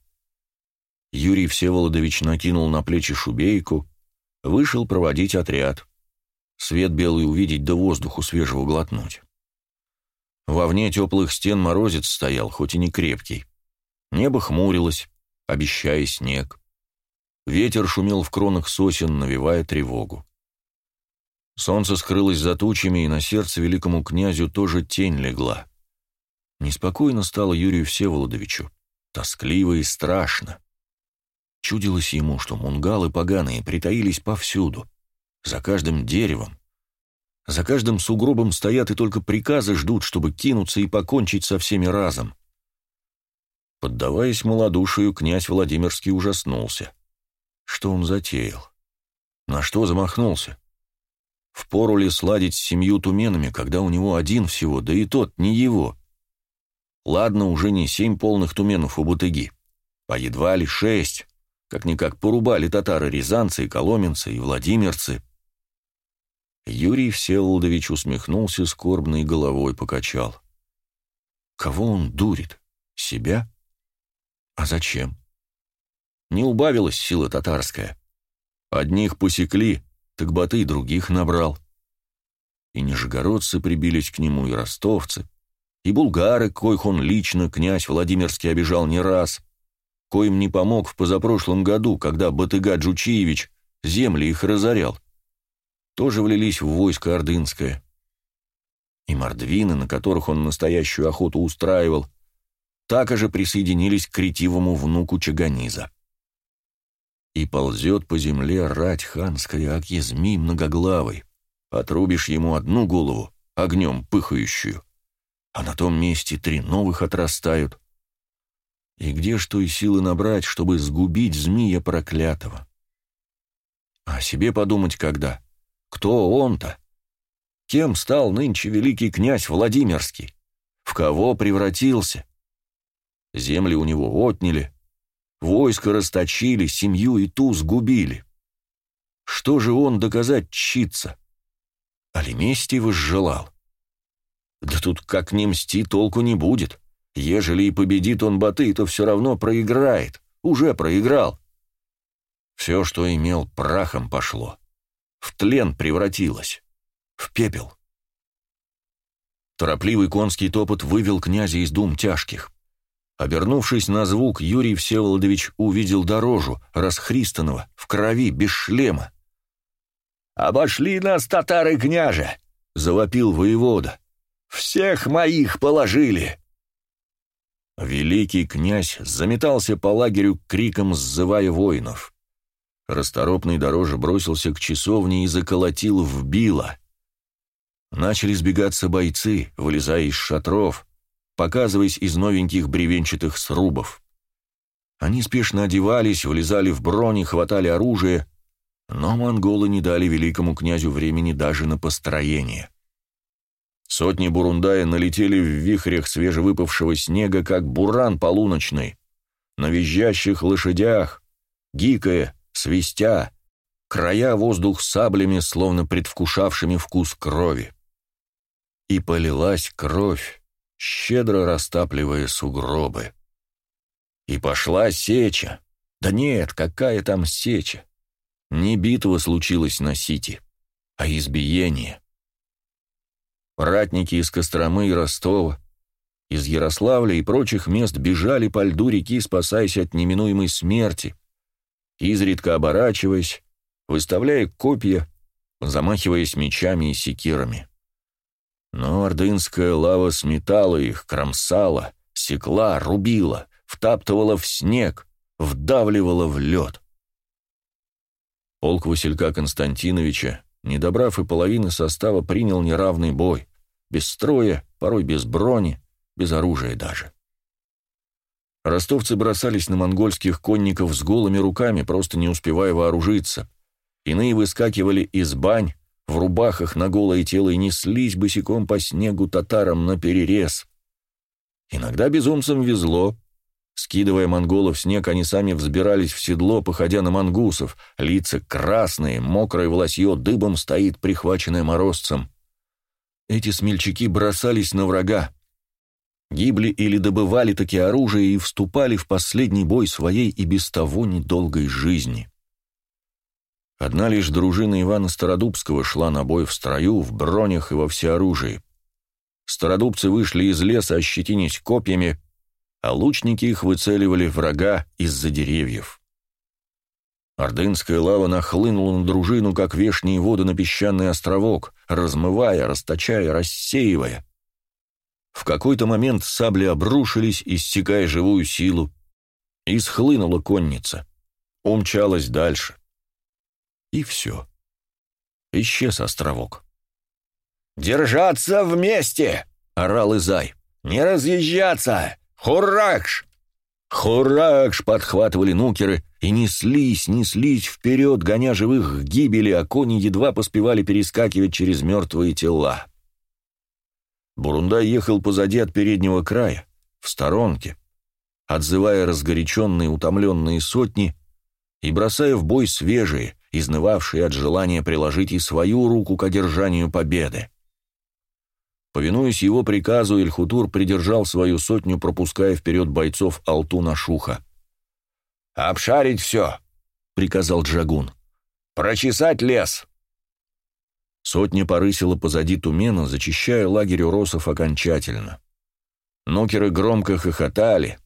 Юрий Всеволодович накинул на плечи шубейку, вышел проводить отряд. Свет белый увидеть да воздуху свежего глотнуть. Вовне теплых стен морозец стоял, хоть и не крепкий. Небо хмурилось, обещая снег. Ветер шумел в кронах сосен, навевая тревогу. Солнце скрылось за тучами, и на сердце великому князю тоже тень легла. Неспокойно стало Юрию Всеволодовичу, тоскливо и страшно. Чудилось ему, что мунгалы поганые притаились повсюду, за каждым деревом. За каждым сугробом стоят и только приказы ждут, чтобы кинуться и покончить со всеми разом. Поддаваясь малодушию, князь Владимирский ужаснулся. Что он затеял? На что замахнулся? Впору ли сладить с семью туменами, когда у него один всего, да и тот не его? Ладно, уже не семь полных туменов у Бутыги, а едва ли шесть. Как-никак порубали татары рязанцы и коломенцы, и владимирцы. Юрий Всеволодович усмехнулся скорбно и головой покачал. Кого он дурит? Себя? А зачем? Не убавилась сила татарская. Одних посекли, так баты других набрал. И нижегородцы прибились к нему, и ростовцы, и булгары, коих он лично, князь Владимирский, обижал не раз коим не помог в позапрошлом году, когда Батыга Джучиевич земли их разорял. Тоже влились в войско ордынское. И мордвины, на которых он настоящую охоту устраивал, так же присоединились к ретивому внуку Чаганиза. И ползет по земле рать ханская, аки змей многоглавый. Отрубишь ему одну голову, огнем пыхающую, а на том месте три новых отрастают. И где ж той силы набрать, чтобы сгубить змея проклятого? А себе подумать когда? Кто он-то? Кем стал нынче великий князь Владимирский? В кого превратился? Земли у него отняли, войско расточили, семью и ту сгубили. Что же он доказать чится? Али мести возжелал? Да тут как не мсти толку не будет. Ежели и победит он Баты, то все равно проиграет. Уже проиграл. Все, что имел, прахом пошло. В тлен превратилось. В пепел. Торопливый конский топот вывел князя из дум тяжких. Обернувшись на звук, Юрий Всеволодович увидел дорожу, расхристанного, в крови, без шлема.
«Обошли нас татары, княже!» — завопил воевода. «Всех моих положили!»
Великий князь заметался по лагерю криком, сзывая воинов. Расторопный дороже бросился к часовне и заколотил в било. Начали сбегаться бойцы, вылезая из шатров, показываясь из новеньких бревенчатых срубов. Они спешно одевались, влезали в брони, хватали оружие, но монголы не дали великому князю времени даже на построение. Сотни бурундая налетели в вихрях свежевыпавшего снега, как буран полуночный, на визжащих лошадях, гикая, свистя, края воздух саблями, словно предвкушавшими вкус крови. И полилась кровь, щедро растапливая сугробы. И пошла сеча. Да нет, какая там сеча? Не битва случилась на Сити, а избиение. Ратники из Костромы и Ростова, из Ярославля и прочих мест бежали по льду реки, спасаясь от неминуемой смерти, изредка оборачиваясь, выставляя копья, замахиваясь мечами и секирами. Но ордынская лава сметала их, кромсала, секла, рубила, втаптывала в снег, вдавливала в лед. Полк Василька Константиновича, не добрав и половины состава, принял неравный бой без строя, порой без брони, без оружия даже. Ростовцы бросались на монгольских конников с голыми руками, просто не успевая вооружиться. Иные выскакивали из бань, в рубахах на голое тело и неслись босиком по снегу татарам на перерез. Иногда безумцам везло. Скидывая монголов снег, они сами взбирались в седло, походя на мангусов. Лица красные, мокрое волосье дыбом стоит, прихваченное морозцем. Эти смельчаки бросались на врага. Гибли или добывали таки оружие и вступали в последний бой своей и без того недолгой жизни. Одна лишь дружина Ивана Стародубского шла на бой в строю, в бронях и во всеоружии. Стародубцы вышли из леса, ощетинясь копьями, а лучники их выцеливали врага из-за деревьев. Ордынская лава нахлынула на дружину, как вешние воды на песчаный островок, размывая, расточая, рассеивая. В какой-то момент сабли обрушились, иссякая живую силу, и схлынула конница, умчалась дальше. И все. Исчез островок.
«Держаться вместе!» — орал Изай. «Не разъезжаться! Хуракш!»
«Хуракш!» — подхватывали нукеры и неслись, неслись вперед, гоня живых к гибели, а кони едва поспевали перескакивать через мертвые тела. Бурундай ехал позади от переднего края, в сторонке, отзывая разгоряченные, утомленные сотни и бросая в бой свежие, изнывавшие от желания приложить и свою руку к одержанию победы. Повинуясь его приказу, Ильхутур придержал свою сотню, пропуская вперед бойцов Алтуна Шуха.
«Обшарить все!» — приказал Джагун. «Прочесать лес!»
Сотня порысила позади Тумена, зачищая лагерь уросов окончательно. Нокеры громко хохотали,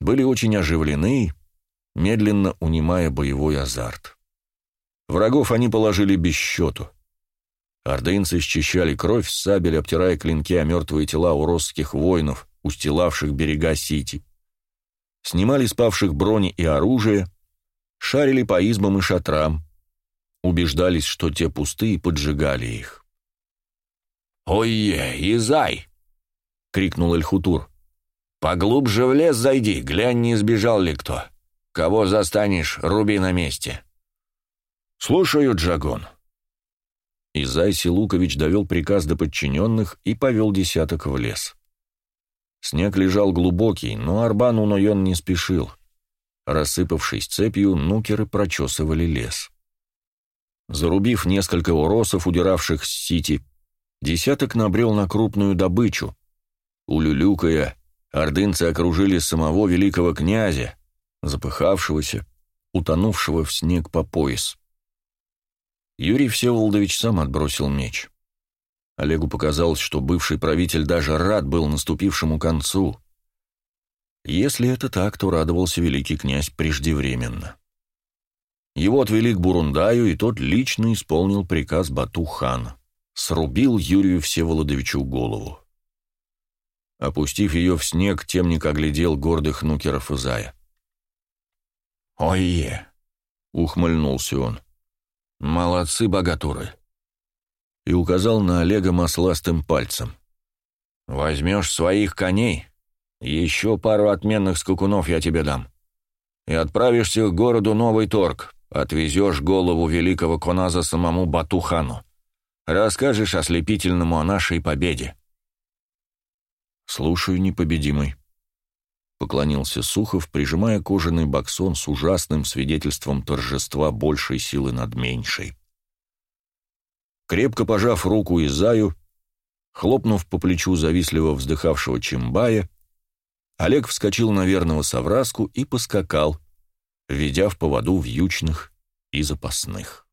были очень оживлены, медленно унимая боевой азарт. Врагов они положили без счету. Ордынцы счищали кровь с сабель, обтирая клинки о мертвые тела уросских воинов, устилавших берега Сити. Снимали спавших брони и оружие, шарили по избам и шатрам, убеждались, что те пусты, и поджигали их.
«Ой-е, Изай!» — крикнул Эльхутур. «Поглубже в лес зайди, глянь, не сбежал ли кто. Кого застанешь, руби на месте».
«Слушаю, Джагон». Изай Силукович довел приказ до подчиненных и повел десяток в лес. Снег лежал глубокий, но Арбан Унойон не спешил. Рассыпавшись цепью, нукеры прочесывали лес. Зарубив несколько уросов, удиравших с сити, десяток набрел на крупную добычу. Улюлюкая, ордынцы окружили самого великого князя, запыхавшегося, утонувшего в снег по пояс. Юрий Всеволодович сам отбросил меч. Олегу показалось, что бывший правитель даже рад был наступившему концу. Если это так, то радовался великий князь преждевременно. Его отвели к Бурундаю, и тот лично исполнил приказ Бату-хана. Срубил Юрию Всеволодовичу голову. Опустив ее в снег, темник оглядел гордых нукеров Изая.
«Ой-е!» — ухмыльнулся он. «Молодцы, богатуры!» И указал на Олега масластым пальцем. «Возьмешь своих коней, еще пару отменных скакунов я тебе дам, и отправишься к городу Новый Торг, отвезешь голову великого Коназа самому Батухану, расскажешь ослепительному о нашей победе».
«Слушаю, непобедимый», поклонился Сухов, прижимая кожаный боксон с ужасным свидетельством торжества большей силы над меньшей. Крепко пожав руку Изаю, хлопнув по плечу завистливо вздыхавшего Чимбая, Олег вскочил на верного совраску и поскакал, ведя в поводу вьючных и запасных.